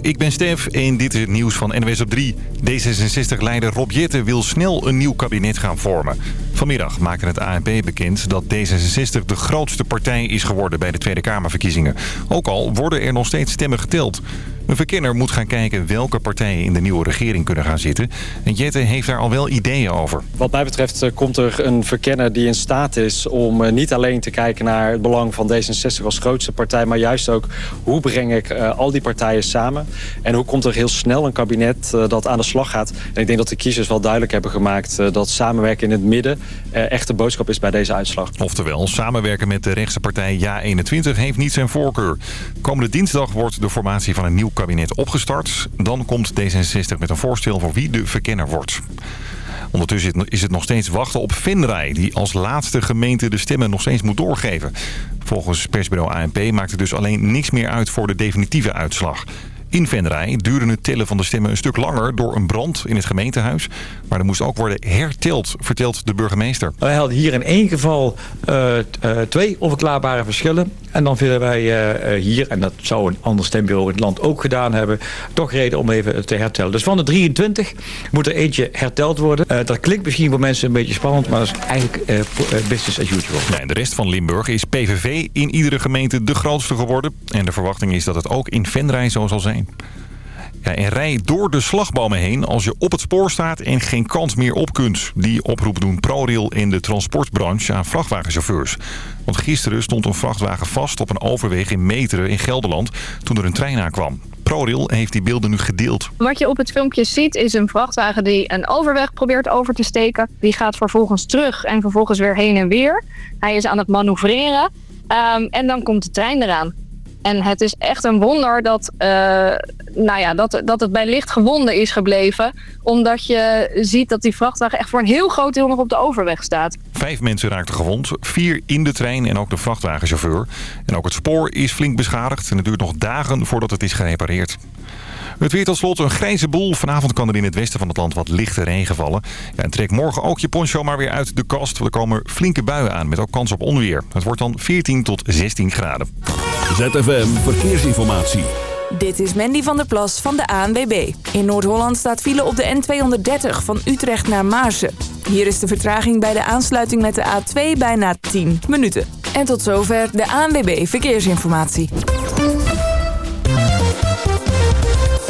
Ik ben Stef en dit is het nieuws van NWS op 3. D66-leider Rob Jetten wil snel een nieuw kabinet gaan vormen. Vanmiddag maakte het ANP bekend dat D66 de grootste partij is geworden bij de Tweede Kamerverkiezingen. Ook al worden er nog steeds stemmen geteld. Een verkenner moet gaan kijken welke partijen in de nieuwe regering kunnen gaan zitten. En Jette heeft daar al wel ideeën over. Wat mij betreft eh, komt er een verkenner die in staat is om eh, niet alleen te kijken naar het belang van D66 als grootste partij, maar juist ook hoe breng ik uh, al die partijen samen en hoe komt er heel snel een kabinet dat aan de slag gaat. En ik denk dat de kiezers wel duidelijk hebben gemaakt dat samenwerken in het midden echt de boodschap is bij deze uitslag. Oftewel, samenwerken met de rechtse partij Ja21 heeft niet zijn voorkeur. Komende dinsdag wordt de formatie van een nieuw kabinet opgestart. Dan komt D66 met een voorstel voor wie de verkenner wordt. Ondertussen is het nog steeds wachten op Venray... die als laatste gemeente de stemmen nog steeds moet doorgeven. Volgens persbureau ANP maakt het dus alleen niks meer uit voor de definitieve uitslag. In Venray duurde het tellen van de stemmen een stuk langer door een brand in het gemeentehuis. Maar er moest ook worden herteld, vertelt de burgemeester. Wij hadden hier in één geval uh, uh, twee onverklaarbare verschillen. En dan vinden wij uh, hier, en dat zou een ander stembureau in het land ook gedaan hebben... toch reden om even te hertellen. Dus van de 23 moet er eentje herteld worden. dat klinkt misschien voor mensen een beetje spannend... maar dat is eigenlijk business as usual. Ja, en de rest van Limburg is PVV in iedere gemeente de grootste geworden. En de verwachting is dat het ook in Venray zo zal Ja, en rij door de slagbomen heen als je op het spoor staat en geen kant meer op kunt. Die oproep doen ProRail in de transportbranche aan vrachtwagenchauffeurs. Want gisteren stond een vrachtwagen vast op een overweg in Meteren in Gelderland toen er een trein aankwam. ProRail heeft die beelden nu gedeeld. Wat je op het filmpje ziet is een vrachtwagen die een overweg probeert over te steken. Die gaat vervolgens terug en vervolgens weer heen en weer. Hij is aan het manoeuvreren um, en dan komt de trein eraan. En het is echt een wonder dat, uh, nou ja, dat, dat het bij licht gewonden is gebleven. Omdat je ziet dat die vrachtwagen echt voor een heel groot deel nog op de overweg staat. Vijf mensen raakten gewond, vier in de trein en ook de vrachtwagenchauffeur. En ook het spoor is flink beschadigd en het duurt nog dagen voordat het is gerepareerd. Het weer tot slot een grijze boel. Vanavond kan er in het westen van het land wat lichte regen vallen. Ja, en trek morgen ook je poncho maar weer uit de kast. Er komen flinke buien aan met ook kans op onweer. Het wordt dan 14 tot 16 graden. ZFM Verkeersinformatie. Dit is Mandy van der Plas van de ANWB. In Noord-Holland staat file op de N230 van Utrecht naar Maarsen. Hier is de vertraging bij de aansluiting met de A2 bijna 10 minuten. En tot zover de ANWB Verkeersinformatie.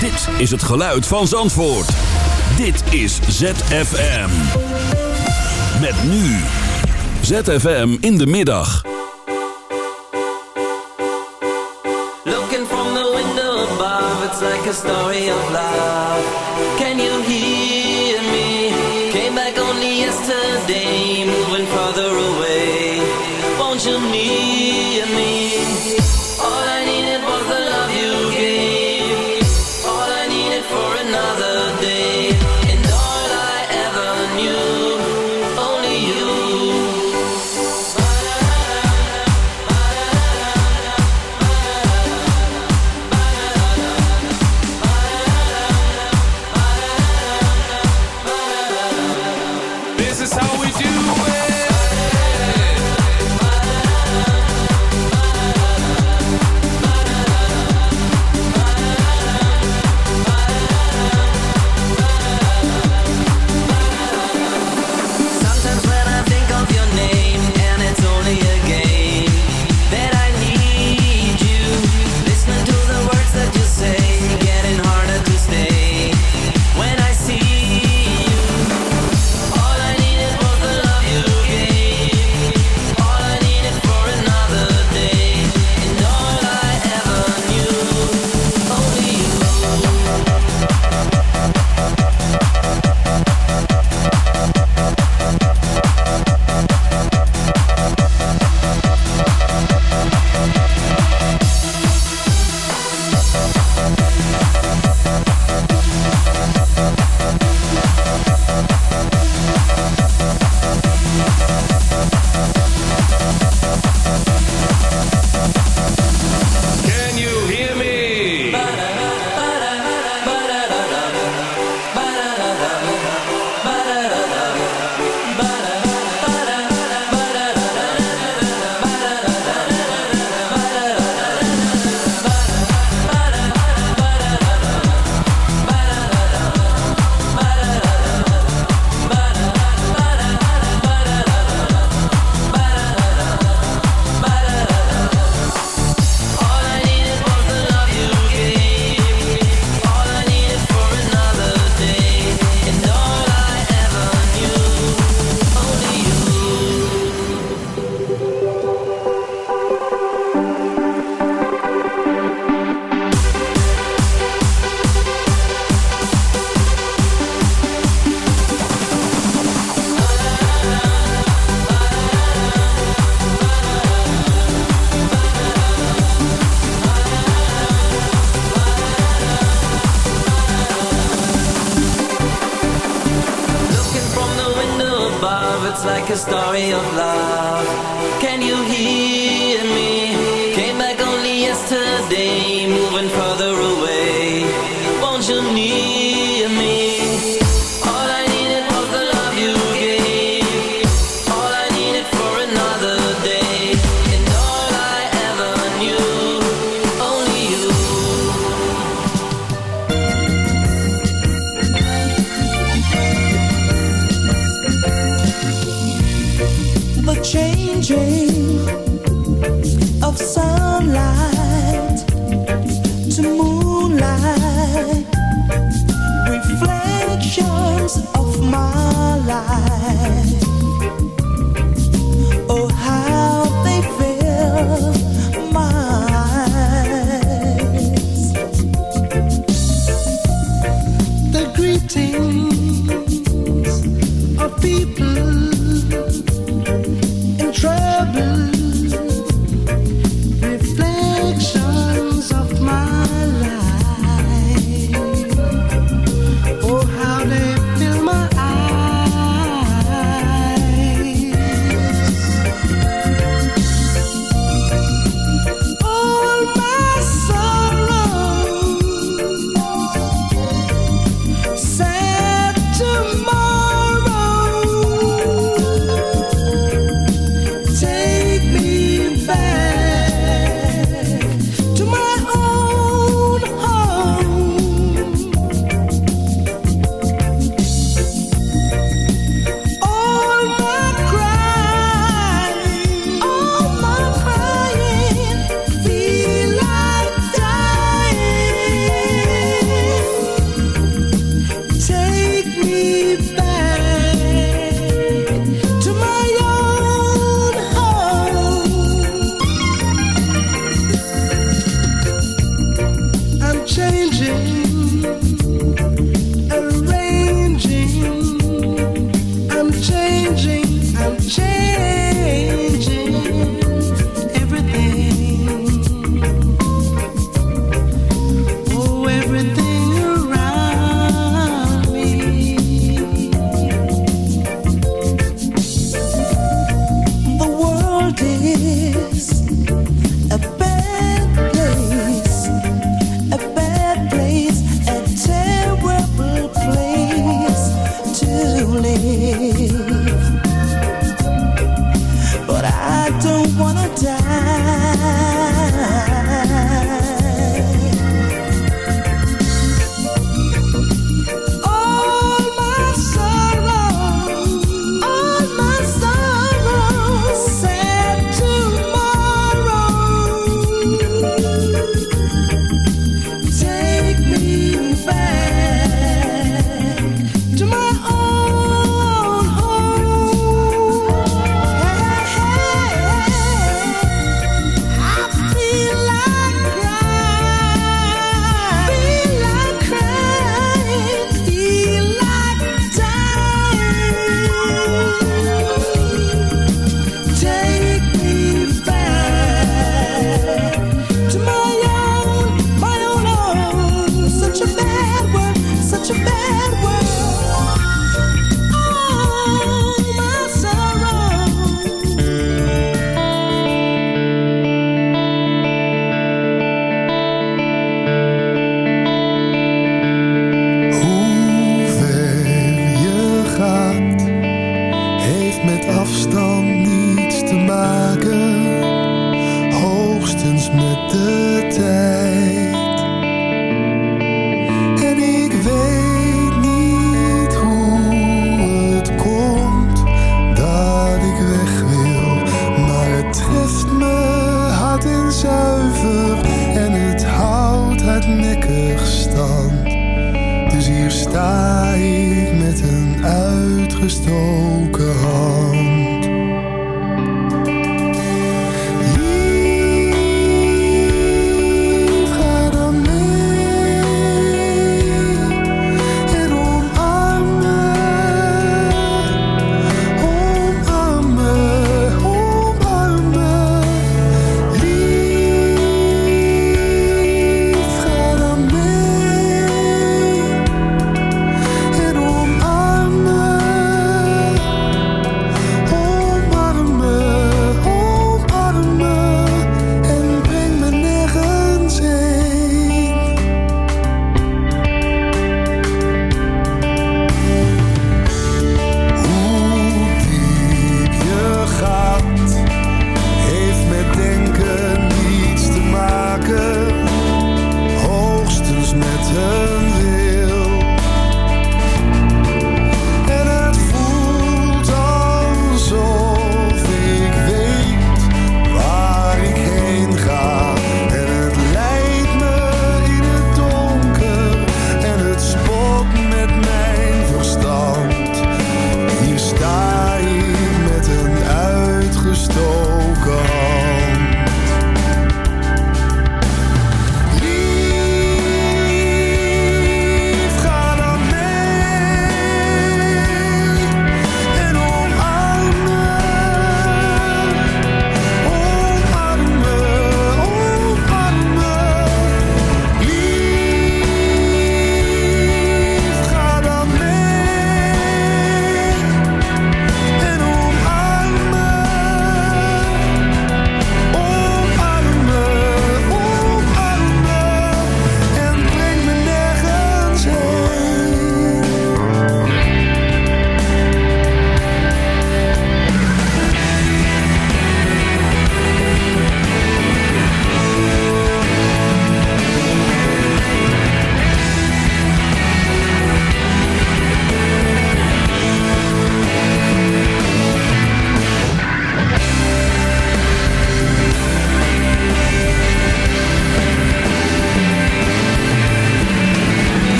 Dit is het geluid van Zandvoort. Dit is ZFM. Met nu. ZFM in de middag. Looking from the window above, it's like a story of love. Can you hear me? Came back only yesterday, moving farther away.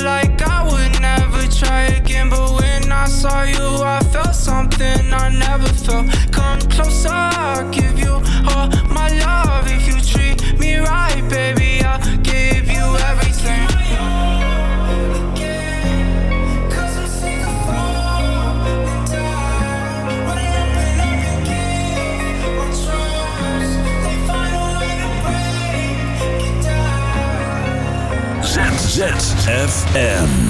like I would never try again. But when I saw you, I felt something I never felt. Come closer, I'll give you all my love. ZFM.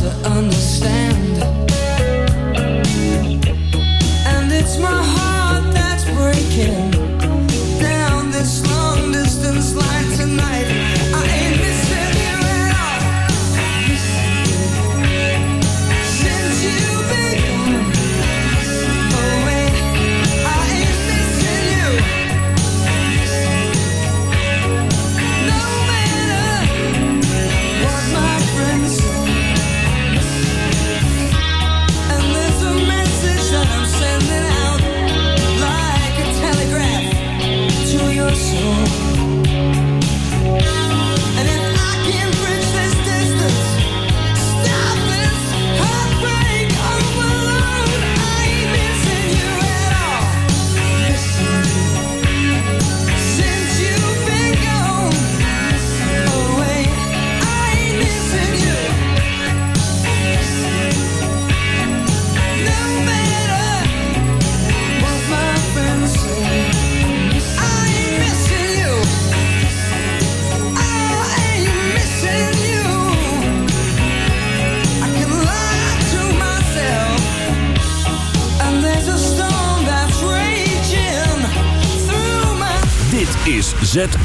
to understand.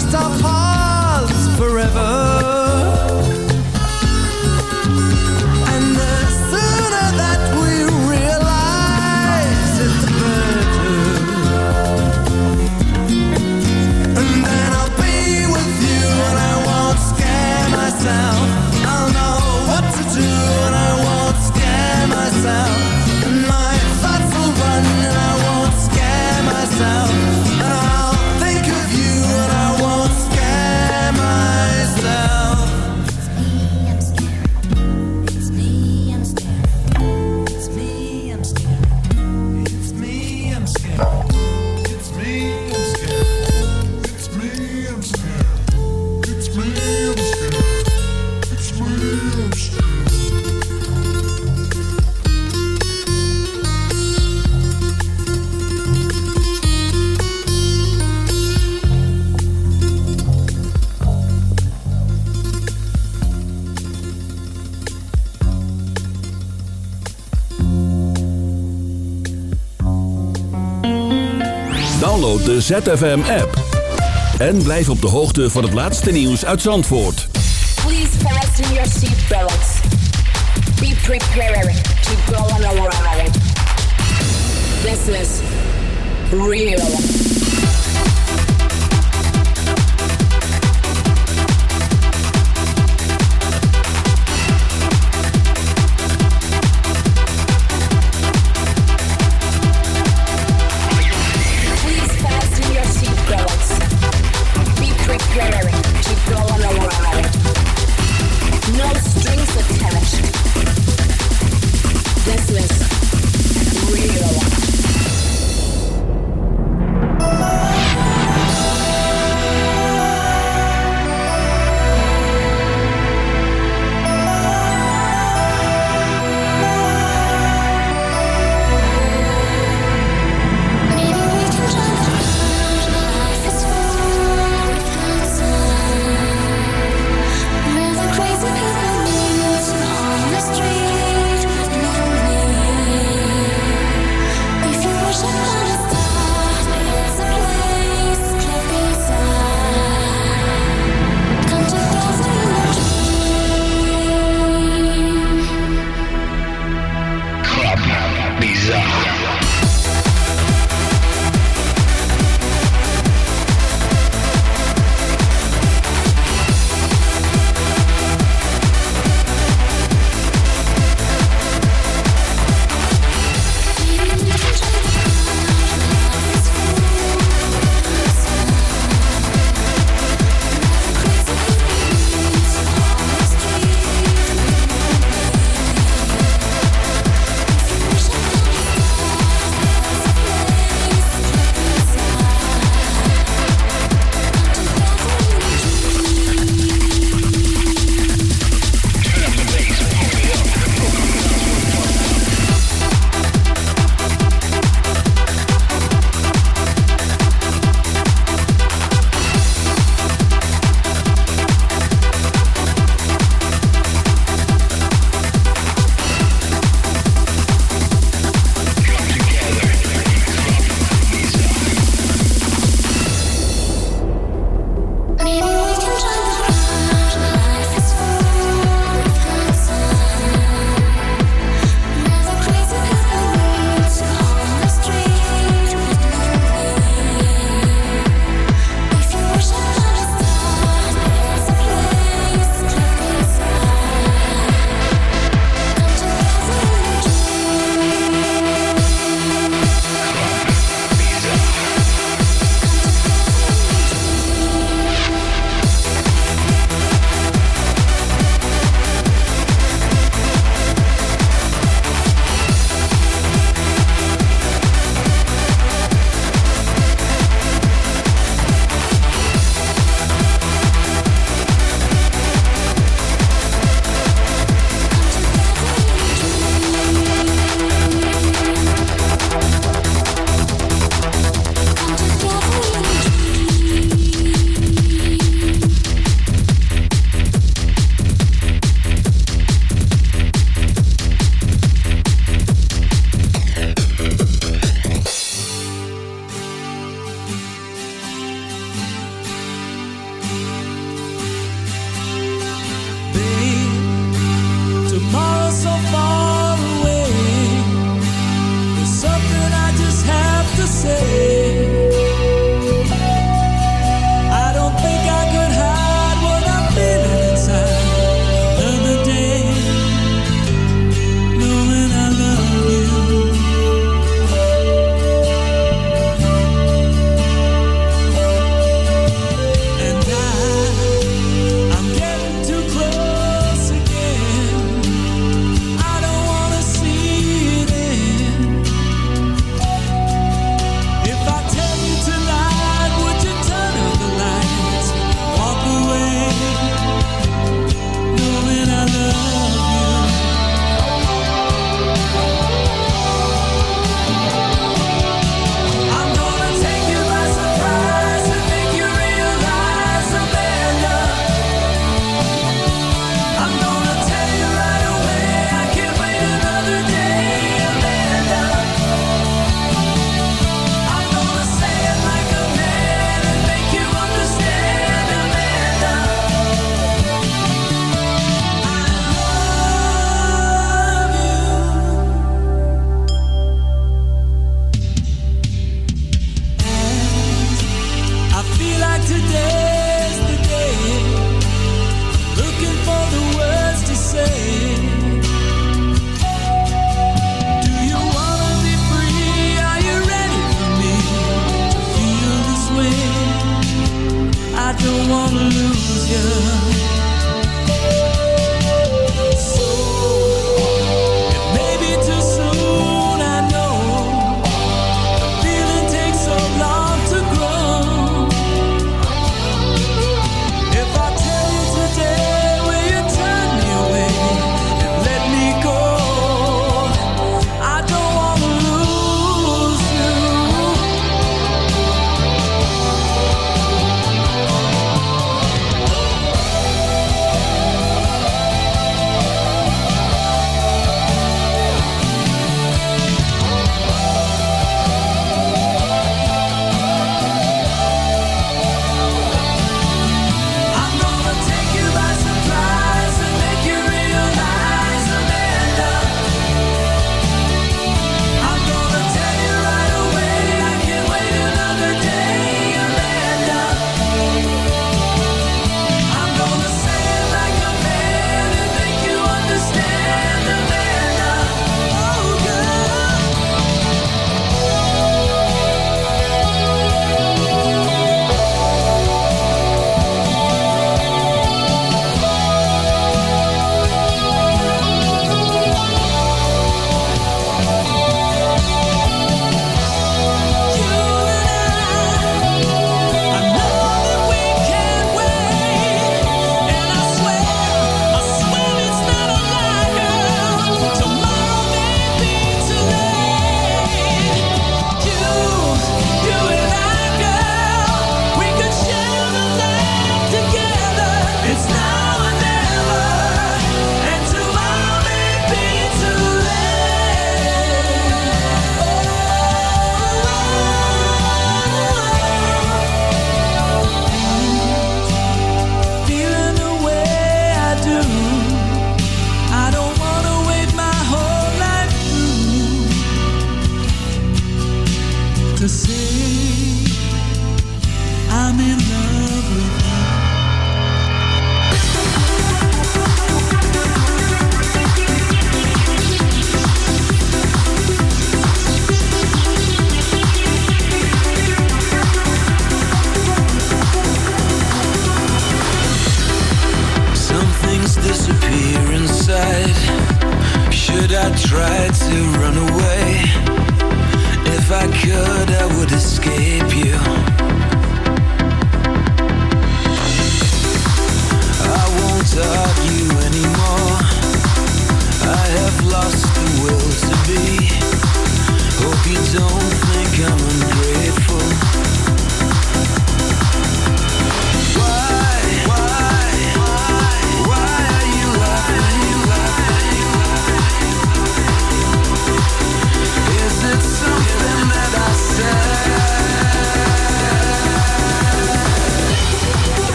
cast apart ZFM-app. En blijf op de hoogte van het laatste nieuws uit Zandvoort. Please fasten your seatbelts. Be prepared to go on a ride. This is real.